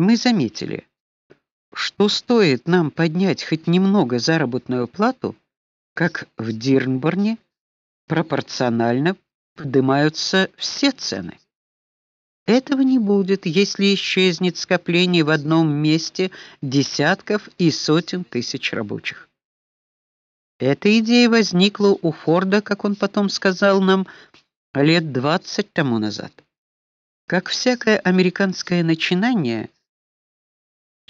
мы заметили, что стоит нам поднять хоть немного заработную плату, как в Дирнборне пропорционально поднимаются все цены. Этого не будет, если исчезнет скопление в одном месте десятков и сотен тысяч рабочих. Эта идея возникла у Форда, как он потом сказал нам, лет 20 тому назад. Как всякое американское начинание,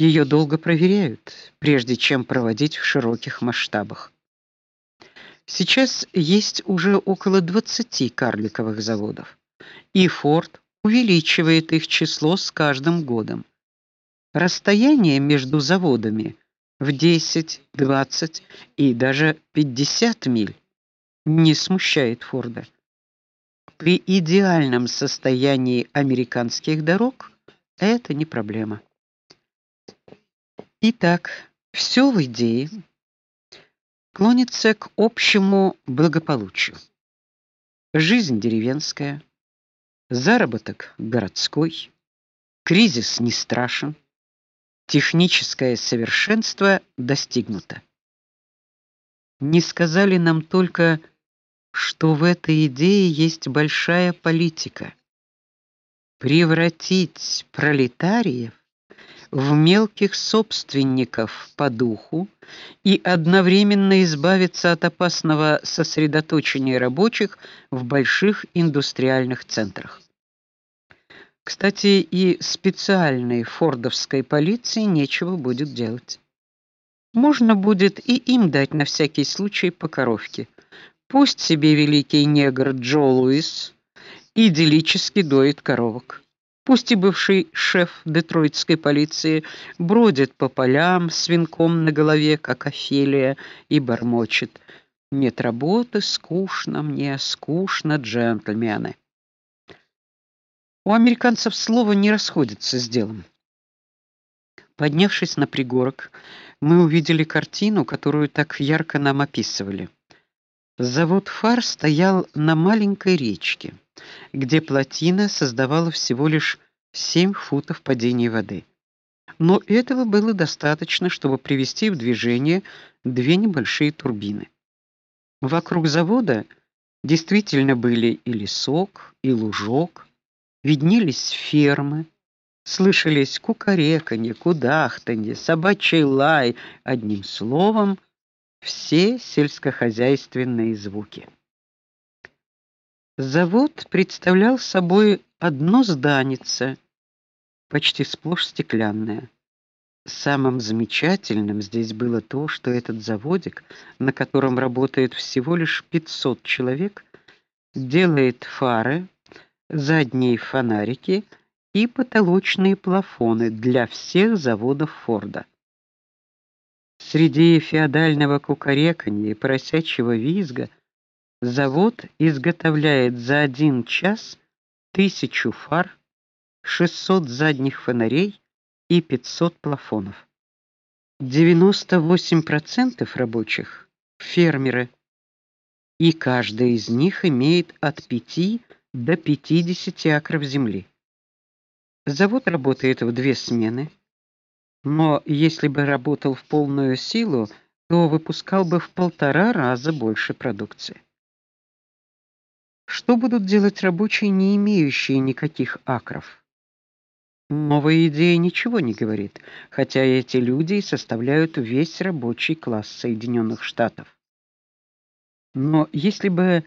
ее долго проверяют, прежде чем проводить в широких масштабах. Сейчас есть уже около 20 карликовых заводов, и Форд увеличивает их число с каждым годом. Расстояние между заводами в 10, 20 и даже 50 миль не смущает Форда. При идеальном состоянии американских дорог это не проблема. Итак, все в идее клонится к общему благополучию. Жизнь деревенская, заработок городской, кризис не страшен, техническое совершенство достигнуто. Не сказали нам только, что в этой идее есть большая политика превратить пролетариев в мелких собственников по духу и одновременно избавиться от опасного сосредоточения рабочих в больших индустриальных центрах. Кстати, и специальной фордовской полиции нечего будет делать. Можно будет и им дать на всякий случай по коровке. Пусть себе великий негр Джо Луис идиллически доит коровок. Пусть и бывший шеф детройтской полиции бродит по полям с венком на голове, как Офелия, и бормочет: "Нет работы, скучно мне, скучно, джентльмены". У американцев слово не расходится с делом. Поднявшись на пригорок, мы увидели картину, которую так ярко нам описывали. Завод фар стоял на маленькой речке где плотина создавала всего лишь 7 футов падения воды. Но этого было достаточно, чтобы привести в движение две небольшие турбины. Вокруг завода действительно были и лесок, и лужок, виднелись фермы, слышались кукареканье, кудахтанье, собачий лай, одним словом, все сельскохозяйственные звуки. Завод представлял собой одно зданице, почти сплошь стеклянное. Самым замечательным здесь было то, что этот заводик, на котором работает всего лишь 500 человек, делает фары, задние фонарики и потолочные плафоны для всех заводов Форда. Среди феодального кукареканья и поросячьего визга Завод изготовляет за один час тысячу фар, 600 задних фонарей и 500 плафонов. 98% рабочих фермеры, и каждый из них имеет от 5 до 50 акров земли. Завод работает в две смены, но если бы работал в полную силу, то выпускал бы в полтора раза больше продукции. Что будут делать рабочие, не имеющие никаких акров? Новая идея ничего не говорит, хотя эти люди и составляют весь рабочий класс Соединенных Штатов. Но если бы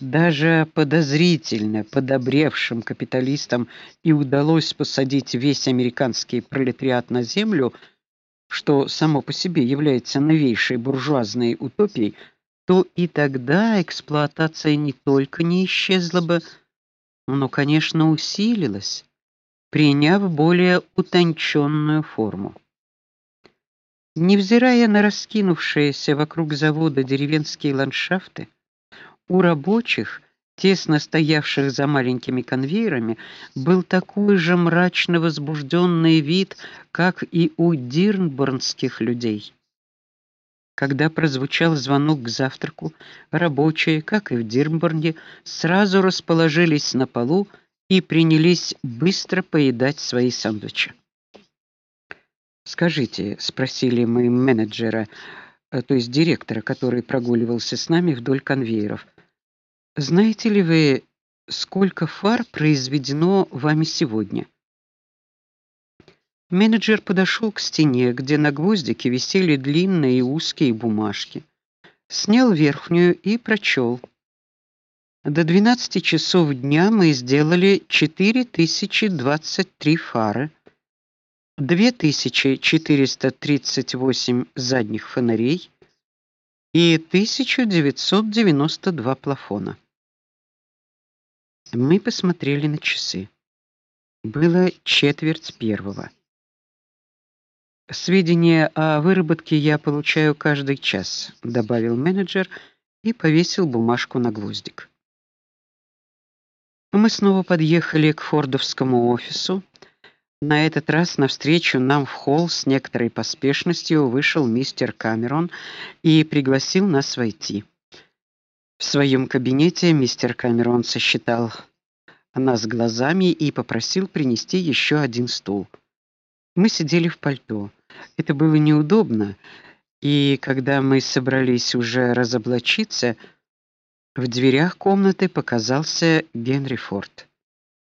даже подозрительно подобревшим капиталистам и удалось посадить весь американский пролетариат на землю, что само по себе является новейшей буржуазной утопией, то и тогда эксплуатация не только не исчезла бы, но, конечно, усилилась, приняв более утонченную форму. Невзирая на раскинувшиеся вокруг завода деревенские ландшафты, у рабочих, тесно стоявших за маленькими конвейерами, был такой же мрачно возбужденный вид, как и у дирнборнских людей. Когда прозвучал звонок к завтраку, рабочие, как и в Дирнборне, сразу расположились на полу и принялись быстро поедать свои сэндвичи. Скажите, спросили мы менеджера, э, то есть директора, который прогуливался с нами вдоль конвейеров. Знаете ли вы, сколько фар произведено вами сегодня? Менеджер подошел к стене, где на гвоздике висели длинные и узкие бумажки. Снял верхнюю и прочел. До 12 часов дня мы сделали 4023 фары, 2438 задних фонарей и 1992 плафона. Мы посмотрели на часы. Было четверть первого. Сведения о выработке я получаю каждый час, добавил менеджер и повесил бумажку на гвоздик. Мы снова подъехали к фордовскому офису. На этот раз навстречу нам в холл с некоторой поспешностью вышел мистер Камерон и пригласил нас войти. В своем кабинете мистер Камерон сосчитал нас глазами и попросил принести еще один стул. Мы сидели в пальто. Это было неудобно, и когда мы собрались уже разоблачиться, в дверях комнаты показался Генри Форд.